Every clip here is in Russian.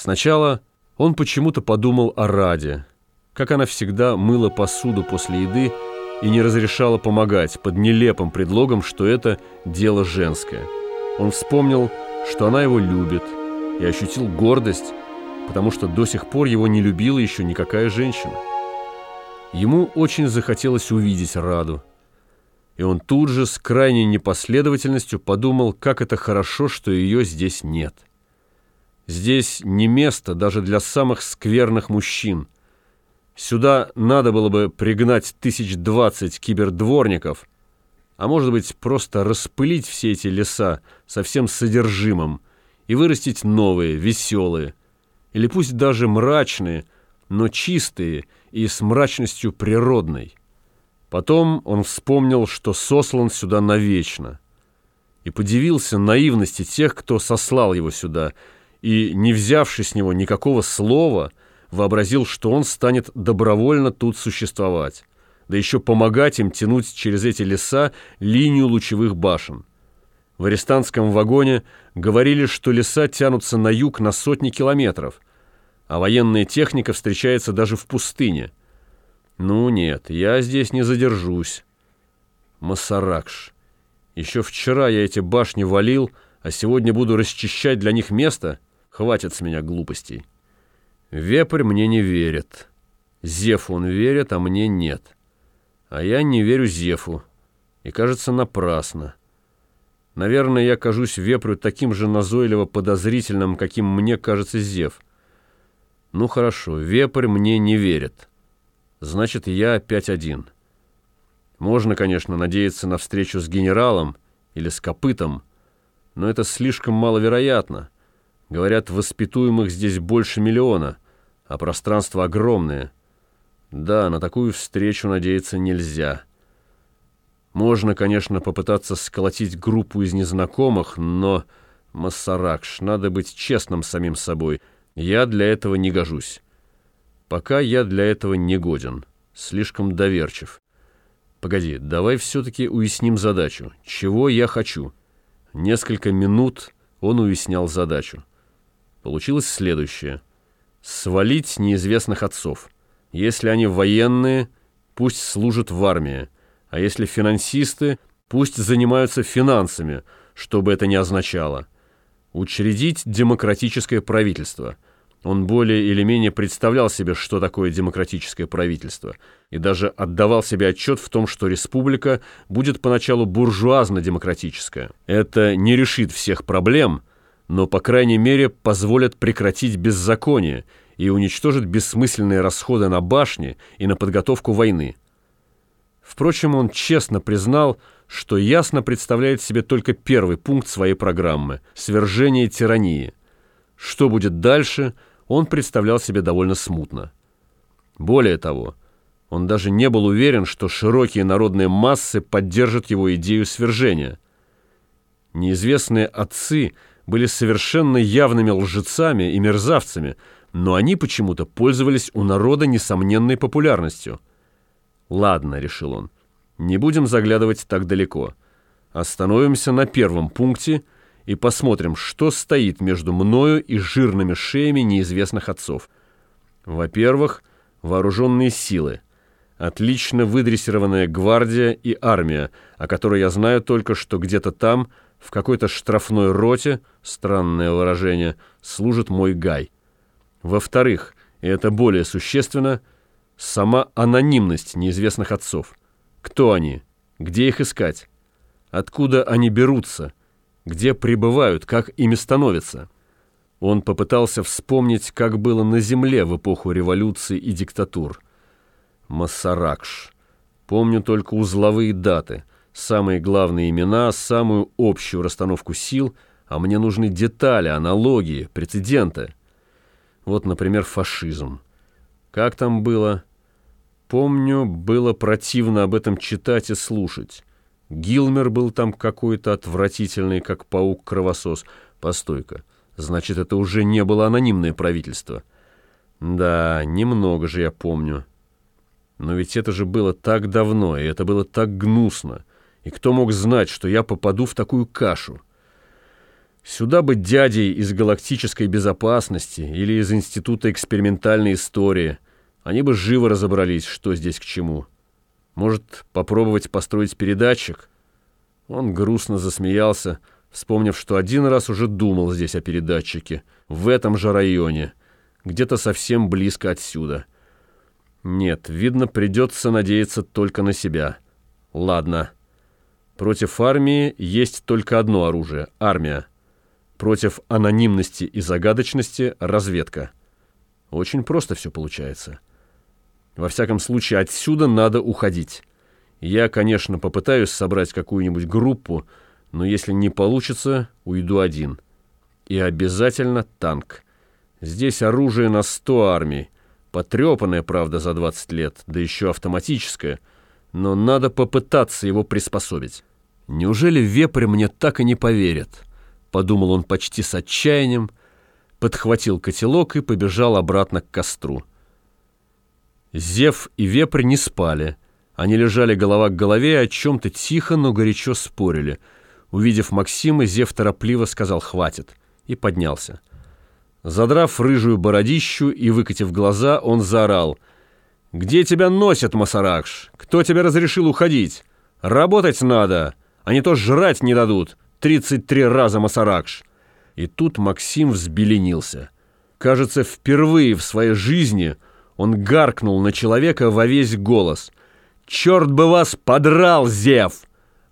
Сначала он почему-то подумал о Раде, как она всегда мыла посуду после еды и не разрешала помогать под нелепым предлогом, что это дело женское. Он вспомнил, что она его любит, и ощутил гордость, потому что до сих пор его не любила еще никакая женщина. Ему очень захотелось увидеть Раду, и он тут же с крайней непоследовательностью подумал, как это хорошо, что ее здесь нет. Здесь не место даже для самых скверных мужчин. Сюда надо было бы пригнать тысяч двадцать кибердворников, а может быть просто распылить все эти леса со всем содержимым и вырастить новые, веселые, или пусть даже мрачные, но чистые и с мрачностью природной. Потом он вспомнил, что сослан сюда навечно, и подивился наивности тех, кто сослал его сюда, и, не взявши с него никакого слова, вообразил, что он станет добровольно тут существовать, да еще помогать им тянуть через эти леса линию лучевых башен. В арестантском вагоне говорили, что леса тянутся на юг на сотни километров, а военная техника встречается даже в пустыне. Ну нет, я здесь не задержусь. Масаракш. Еще вчера я эти башни валил, а сегодня буду расчищать для них место — Хватит с меня глупостей. Вепрь мне не верит. Зефу он верит, а мне нет. А я не верю Зефу. И, кажется, напрасно. Наверное, я кажусь Вепрю таким же назойливо подозрительным, каким мне кажется Зев. Ну хорошо, Вепрь мне не верит. Значит, я опять один. Можно, конечно, надеяться на встречу с генералом или с копытом, но это слишком маловероятно. Говорят, воспитуемых здесь больше миллиона, а пространство огромное. Да, на такую встречу надеяться нельзя. Можно, конечно, попытаться сколотить группу из незнакомых, но... Массаракш, надо быть честным самим собой. Я для этого не гожусь. Пока я для этого не годен. Слишком доверчив. Погоди, давай все-таки уясним задачу. Чего я хочу? Несколько минут он уяснял задачу. Получилось следующее. Свалить неизвестных отцов. Если они военные, пусть служат в армии. А если финансисты, пусть занимаются финансами, что бы это ни означало. Учредить демократическое правительство. Он более или менее представлял себе, что такое демократическое правительство, и даже отдавал себе отчет в том, что республика будет поначалу буржуазно-демократическая. Это не решит всех проблем – но, по крайней мере, позволят прекратить беззаконие и уничтожить бессмысленные расходы на башни и на подготовку войны. Впрочем, он честно признал, что ясно представляет себе только первый пункт своей программы – свержение тирании. Что будет дальше, он представлял себе довольно смутно. Более того, он даже не был уверен, что широкие народные массы поддержат его идею свержения. Неизвестные отцы – были совершенно явными лжецами и мерзавцами, но они почему-то пользовались у народа несомненной популярностью. «Ладно», — решил он, — «не будем заглядывать так далеко. Остановимся на первом пункте и посмотрим, что стоит между мною и жирными шеями неизвестных отцов. Во-первых, вооруженные силы, отлично выдрессированная гвардия и армия, о которой я знаю только, что где-то там — в какой-то штрафной роте, странное выражение, служит мой Гай. Во-вторых, и это более существенно, сама анонимность неизвестных отцов. Кто они? Где их искать? Откуда они берутся? Где пребывают? Как ими становятся? Он попытался вспомнить, как было на земле в эпоху революции и диктатур. Массаракш. Помню только узловые даты – самые главные имена, самую общую расстановку сил, а мне нужны детали, аналогии, прецеденты. Вот, например, фашизм. Как там было? Помню, было противно об этом читать и слушать. Гилмер был там какой-то отвратительный, как паук-кровосос. Постойка, значит, это уже не было анонимное правительство. Да, немного же я помню. Но ведь это же было так давно, и это было так гнусно. И кто мог знать, что я попаду в такую кашу? Сюда бы дядей из галактической безопасности или из Института экспериментальной истории. Они бы живо разобрались, что здесь к чему. Может, попробовать построить передатчик? Он грустно засмеялся, вспомнив, что один раз уже думал здесь о передатчике, в этом же районе, где-то совсем близко отсюда. Нет, видно, придется надеяться только на себя. Ладно. Против армии есть только одно оружие — армия. Против анонимности и загадочности — разведка. Очень просто все получается. Во всяком случае, отсюда надо уходить. Я, конечно, попытаюсь собрать какую-нибудь группу, но если не получится, уйду один. И обязательно танк. Здесь оружие на сто армий. Потрепанное, правда, за 20 лет, да еще автоматическое. Но надо попытаться его приспособить. Неужели вепрь мне так и не поверят?» подумал он почти с отчаянием, подхватил котелок и побежал обратно к костру. Зев и Вепрь не спали. Они лежали голова к голове и о чем-то тихо, но горячо спорили. Увидев Максима, Зев торопливо сказал «хватит» и поднялся. Задрав рыжую бородищу и выкатив глаза, он заорал «Где тебя носят, Масаракш? Кто тебе разрешил уходить? Работать надо, не то жрать не дадут. 33 раза Масаракш. И тут Максим взбеленился. Кажется, впервые в своей жизни он гаркнул на человека во весь голос. «Черт бы вас подрал, Зев!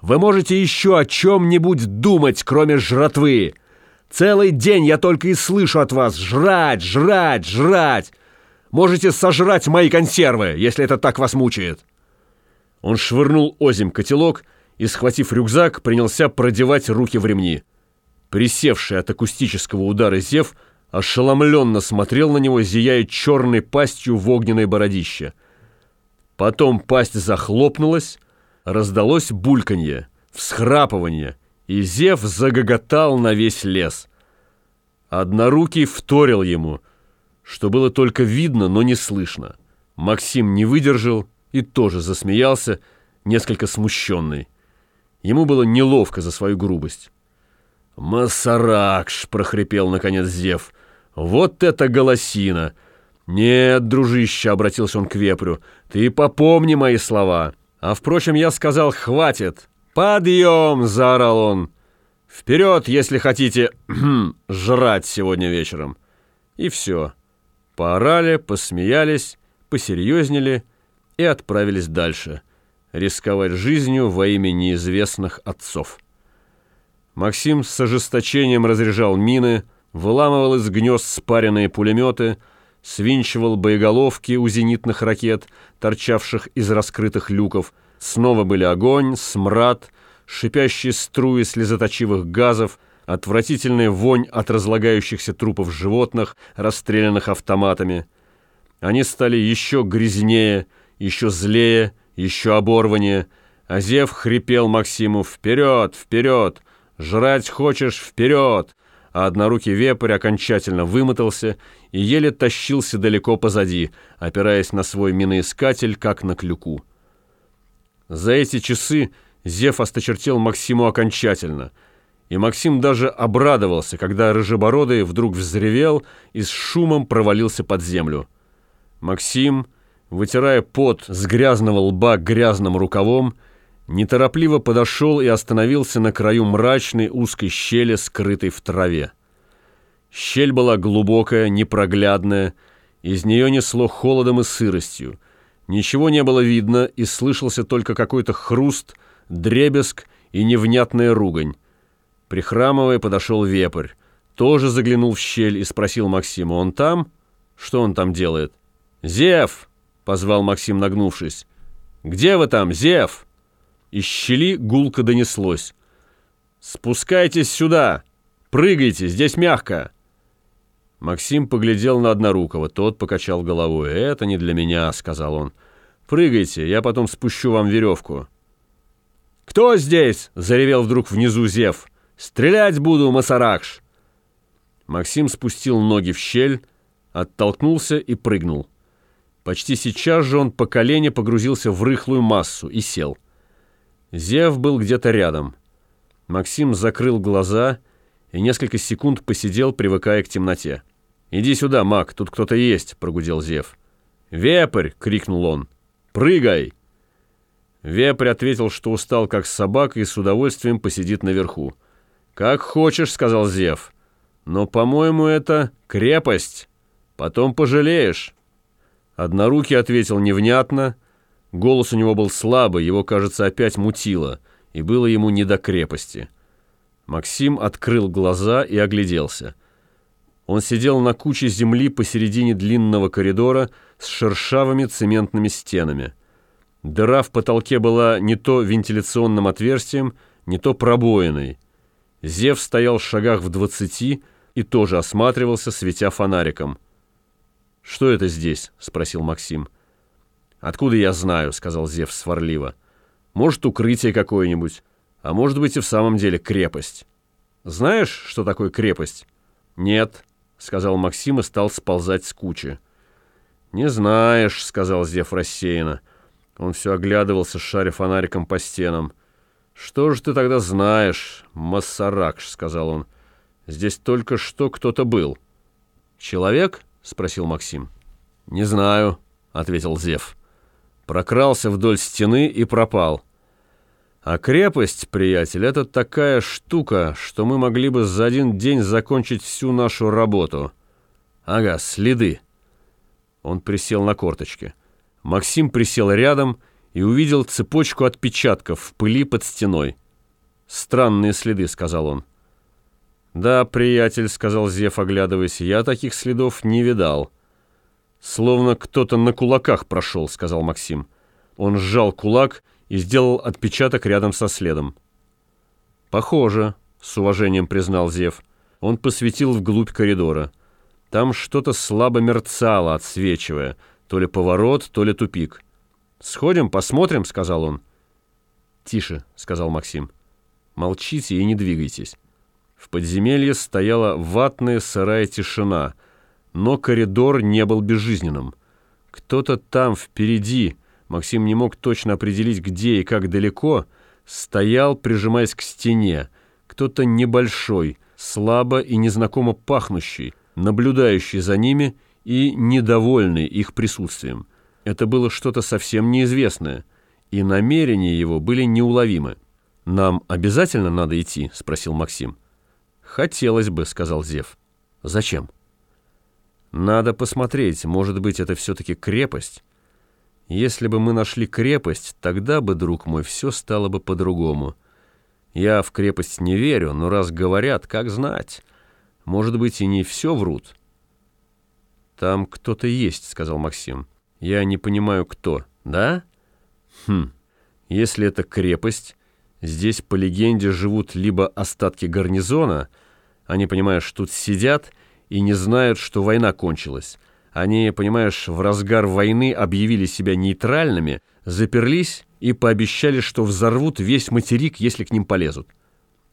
Вы можете еще о чем-нибудь думать, кроме жратвы! Целый день я только и слышу от вас «жрать, жрать, жрать!» Можете сожрать мои консервы, если это так вас мучает!» Он швырнул озим котелок и, схватив рюкзак, принялся продевать руки в ремни. Присевший от акустического удара Зев ошеломленно смотрел на него, зияя черной пастью в огненной бородище. Потом пасть захлопнулась, раздалось бульканье, всхрапывание, и Зев загоготал на весь лес. Однорукий вторил ему, что было только видно, но не слышно. Максим не выдержал и тоже засмеялся, несколько смущенный. Ему было неловко за свою грубость. «Масаракш!» — прохрипел, наконец, Зев. «Вот это голосина!» «Нет, дружище!» — обратился он к вепрю. «Ты попомни мои слова!» А, впрочем, я сказал «хватит!» «Подъем!» — заорал он. «Вперед, если хотите жрать сегодня вечером!» И все. Поорали, посмеялись, посерьезнели и отправились дальше рисковать жизнью во имя неизвестных отцов. Максим с ожесточением разряжал мины, выламывал из гнезд спаренные пулеметы, свинчивал боеголовки у зенитных ракет, торчавших из раскрытых люков. Снова были огонь, смрад, шипящие струи слезоточивых газов, отвратительная вонь от разлагающихся трупов животных, расстрелянных автоматами. Они стали еще грязнее, еще злее, еще оборвание. Азев хрипел Максиму «Вперед! Вперед! Жрать хочешь? Вперед!» А однорукий вепрь окончательно вымотался и еле тащился далеко позади, опираясь на свой миноискатель, как на клюку. За эти часы Зев осточертел Максиму окончательно, и Максим даже обрадовался, когда Рыжебородый вдруг взревел и с шумом провалился под землю. Максим вытирая пот с грязного лба грязным рукавом, неторопливо подошел и остановился на краю мрачной узкой щели, скрытой в траве. Щель была глубокая, непроглядная, из нее несло холодом и сыростью. Ничего не было видно, и слышался только какой-то хруст, дребезг и невнятная ругань. Прихрамывая, подошел вепрь. Тоже заглянул в щель и спросил Максима, «Он там? Что он там делает?» «Зев!» Позвал Максим, нагнувшись. «Где вы там, Зев?» Из щели гулко донеслось. «Спускайтесь сюда! Прыгайте, здесь мягко!» Максим поглядел на Однорукого, тот покачал головой. «Это не для меня», — сказал он. «Прыгайте, я потом спущу вам веревку». «Кто здесь?» — заревел вдруг внизу Зев. «Стрелять буду, Масаракш!» Максим спустил ноги в щель, оттолкнулся и прыгнул. Почти сейчас же он по колени погрузился в рыхлую массу и сел. Зев был где-то рядом. Максим закрыл глаза и несколько секунд посидел, привыкая к темноте. «Иди сюда, маг, тут кто-то есть», — прогудел Зев. «Вепрь!» — крикнул он. «Прыгай!» Вепрь ответил, что устал как собака и с удовольствием посидит наверху. «Как хочешь», — сказал Зев. «Но, по-моему, это крепость. Потом пожалеешь». Однорукий ответил невнятно. Голос у него был слабый, его, кажется, опять мутило, и было ему не до крепости. Максим открыл глаза и огляделся. Он сидел на куче земли посередине длинного коридора с шершавыми цементными стенами. Дыра в потолке была не то вентиляционным отверстием, не то пробоиной. Зев стоял в шагах в двадцати и тоже осматривался, светя фонариком. «Что это здесь?» — спросил Максим. «Откуда я знаю?» — сказал Зев сварливо. «Может, укрытие какое-нибудь, а может быть и в самом деле крепость. Знаешь, что такое крепость?» «Нет», — сказал Максим и стал сползать с кучи. «Не знаешь», — сказал Зев рассеянно. Он все оглядывался, шаря фонариком по стенам. «Что же ты тогда знаешь, Массаракш?» — сказал он. «Здесь только что кто-то был». «Человек?» — спросил Максим. «Не знаю», — ответил Зев. Прокрался вдоль стены и пропал. А крепость, приятель, это такая штука, что мы могли бы за один день закончить всю нашу работу. Ага, следы. Он присел на корточки. Максим присел рядом и увидел цепочку отпечатков в пыли под стеной. «Странные следы», — сказал он. «Да, приятель», — сказал Зев, оглядываясь, — «я таких следов не видал». «Словно кто-то на кулаках прошел», — сказал Максим. Он сжал кулак и сделал отпечаток рядом со следом. «Похоже», — с уважением признал Зев. Он посветил вглубь коридора. Там что-то слабо мерцало, отсвечивая. То ли поворот, то ли тупик. «Сходим, посмотрим», — сказал он. «Тише», — сказал Максим. «Молчите и не двигайтесь». В подземелье стояла ватная сырая тишина, но коридор не был безжизненным. Кто-то там, впереди, Максим не мог точно определить, где и как далеко, стоял, прижимаясь к стене. Кто-то небольшой, слабо и незнакомо пахнущий, наблюдающий за ними и недовольный их присутствием. Это было что-то совсем неизвестное, и намерения его были неуловимы. «Нам обязательно надо идти?» — спросил Максим. «Хотелось бы», — сказал Зев. «Зачем?» «Надо посмотреть, может быть, это все-таки крепость?» «Если бы мы нашли крепость, тогда бы, друг мой, все стало бы по-другому. Я в крепость не верю, но раз говорят, как знать. Может быть, и не все врут». «Там кто-то есть», — сказал Максим. «Я не понимаю, кто. Да?» «Хм. Если это крепость, здесь, по легенде, живут либо остатки гарнизона, они, понимаешь, тут сидят и не знают, что война кончилась. Они, понимаешь, в разгар войны объявили себя нейтральными, заперлись и пообещали, что взорвут весь материк, если к ним полезут.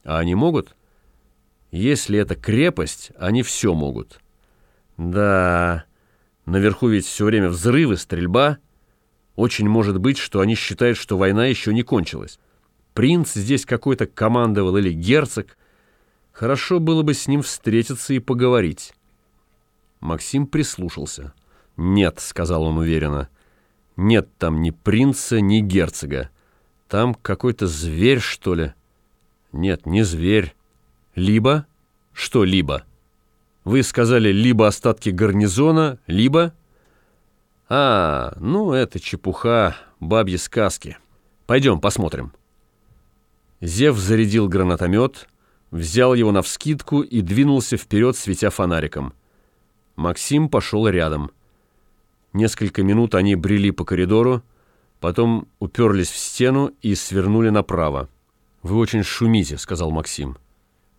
А они могут?» Если это крепость, они все могут. Да, наверху ведь все время взрывы, стрельба. Очень может быть, что они считают, что война еще не кончилась. Принц здесь какой-то командовал или герцог. Хорошо было бы с ним встретиться и поговорить. Максим прислушался. «Нет», — сказал он уверенно, — «нет там ни принца, ни герцога. Там какой-то зверь, что ли?» «Нет, не зверь. Либо? Что либо? Вы сказали, либо остатки гарнизона, либо... А, ну это чепуха, бабьи сказки. Пойдем посмотрим. Зев зарядил гранатомет, взял его навскидку и двинулся вперед, светя фонариком. Максим пошел рядом. Несколько минут они брели по коридору, потом уперлись в стену и свернули направо. «Вы очень шумите», — сказал Максим.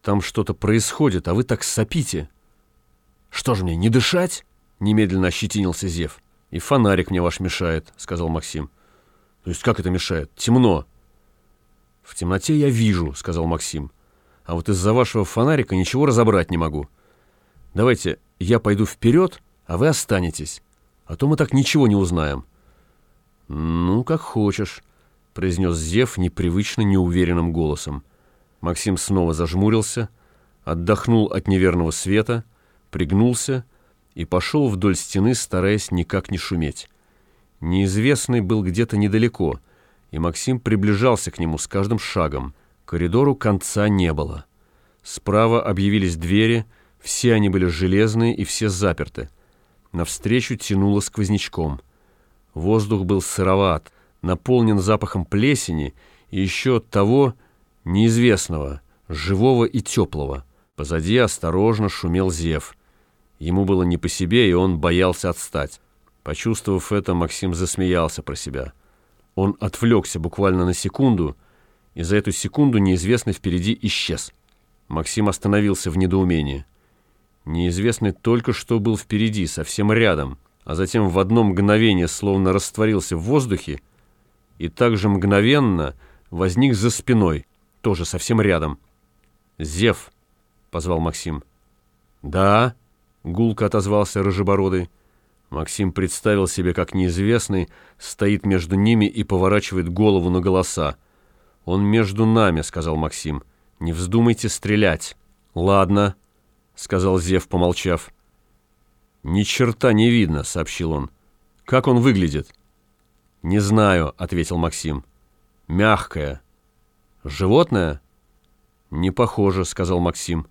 Там что-то происходит, а вы так сопите. Что же мне, не дышать? Немедленно ощетинился Зев. И фонарик мне ваш мешает, сказал Максим. То есть как это мешает? Темно. В темноте я вижу, сказал Максим. А вот из-за вашего фонарика ничего разобрать не могу. Давайте я пойду вперед, а вы останетесь. А то мы так ничего не узнаем. Ну, как хочешь, произнес Зев непривычно неуверенным голосом. Максим снова зажмурился, отдохнул от неверного света, пригнулся и пошел вдоль стены, стараясь никак не шуметь. Неизвестный был где-то недалеко, и Максим приближался к нему с каждым шагом. Коридору конца не было. Справа объявились двери, все они были железные и все заперты. Навстречу тянуло сквознячком. Воздух был сыроват, наполнен запахом плесени и еще того неизвестного, живого и теплого. Позади осторожно шумел зев. Ему было не по себе, и он боялся отстать. Почувствовав это, Максим засмеялся про себя. Он отвлекся буквально на секунду, и за эту секунду неизвестный впереди исчез. Максим остановился в недоумении. Неизвестный только что был впереди, совсем рядом, а затем в одно мгновение словно растворился в воздухе и также мгновенно возник за спиной, тоже совсем рядом. «Зев!» — позвал Максим. «Да?» — гулко отозвался Рыжебородый. Максим представил себе, как неизвестный стоит между ними и поворачивает голову на голоса. «Он между нами», — сказал Максим. «Не вздумайте стрелять». «Ладно», — сказал Зев, помолчав. «Ни черта не видно», — сообщил он. «Как он выглядит?» «Не знаю», — ответил Максим. «Мягкое». «Животное?» «Не похоже», — сказал Максим.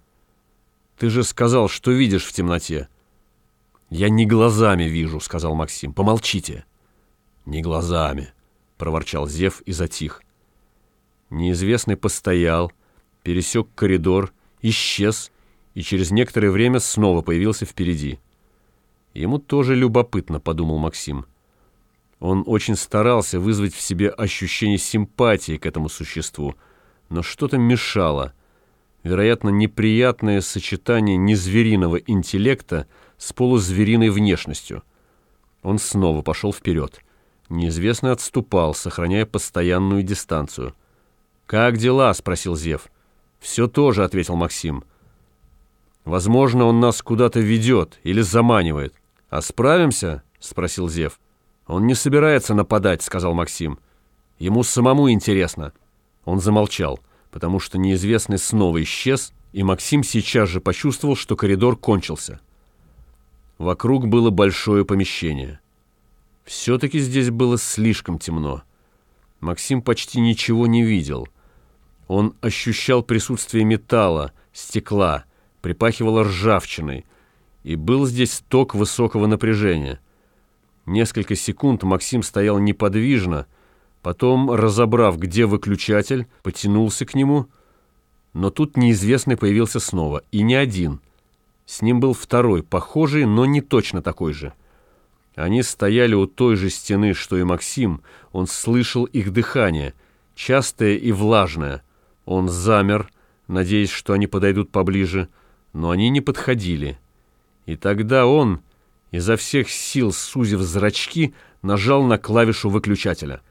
«Ты же сказал, что видишь в темноте». «Я не глазами вижу», — сказал Максим. «Помолчите». «Не глазами», — проворчал Зев и затих. Неизвестный постоял, пересек коридор, исчез и через некоторое время снова появился впереди. Ему тоже любопытно, подумал Максим. Он очень старался вызвать в себе ощущение симпатии к этому существу, но что-то мешало. Вероятно, неприятное сочетание незвериного интеллекта с полузвериной внешностью. Он снова пошел вперед. Неизвестный отступал, сохраняя постоянную дистанцию. «Как дела?» — спросил Зев. «Все тоже», — ответил Максим. «Возможно, он нас куда-то ведет или заманивает». «А справимся?» — спросил Зев. «Он не собирается нападать», — сказал Максим. «Ему самому интересно». Он замолчал, потому что неизвестный снова исчез, и Максим сейчас же почувствовал, что коридор кончился. Вокруг было большое помещение. Все-таки здесь было слишком темно. Максим почти ничего не видел. Он ощущал присутствие металла, стекла, припахивало ржавчиной, и был здесь ток высокого напряжения. Несколько секунд Максим стоял неподвижно, потом, разобрав, где выключатель, потянулся к нему, но тут неизвестный появился снова, и не один. С ним был второй, похожий, но не точно такой же. Они стояли у той же стены, что и Максим, он слышал их дыхание, частое и влажное. Он замер, надеясь, что они подойдут поближе, но они не подходили. И тогда он, изо всех сил сузив зрачки, нажал на клавишу выключателя.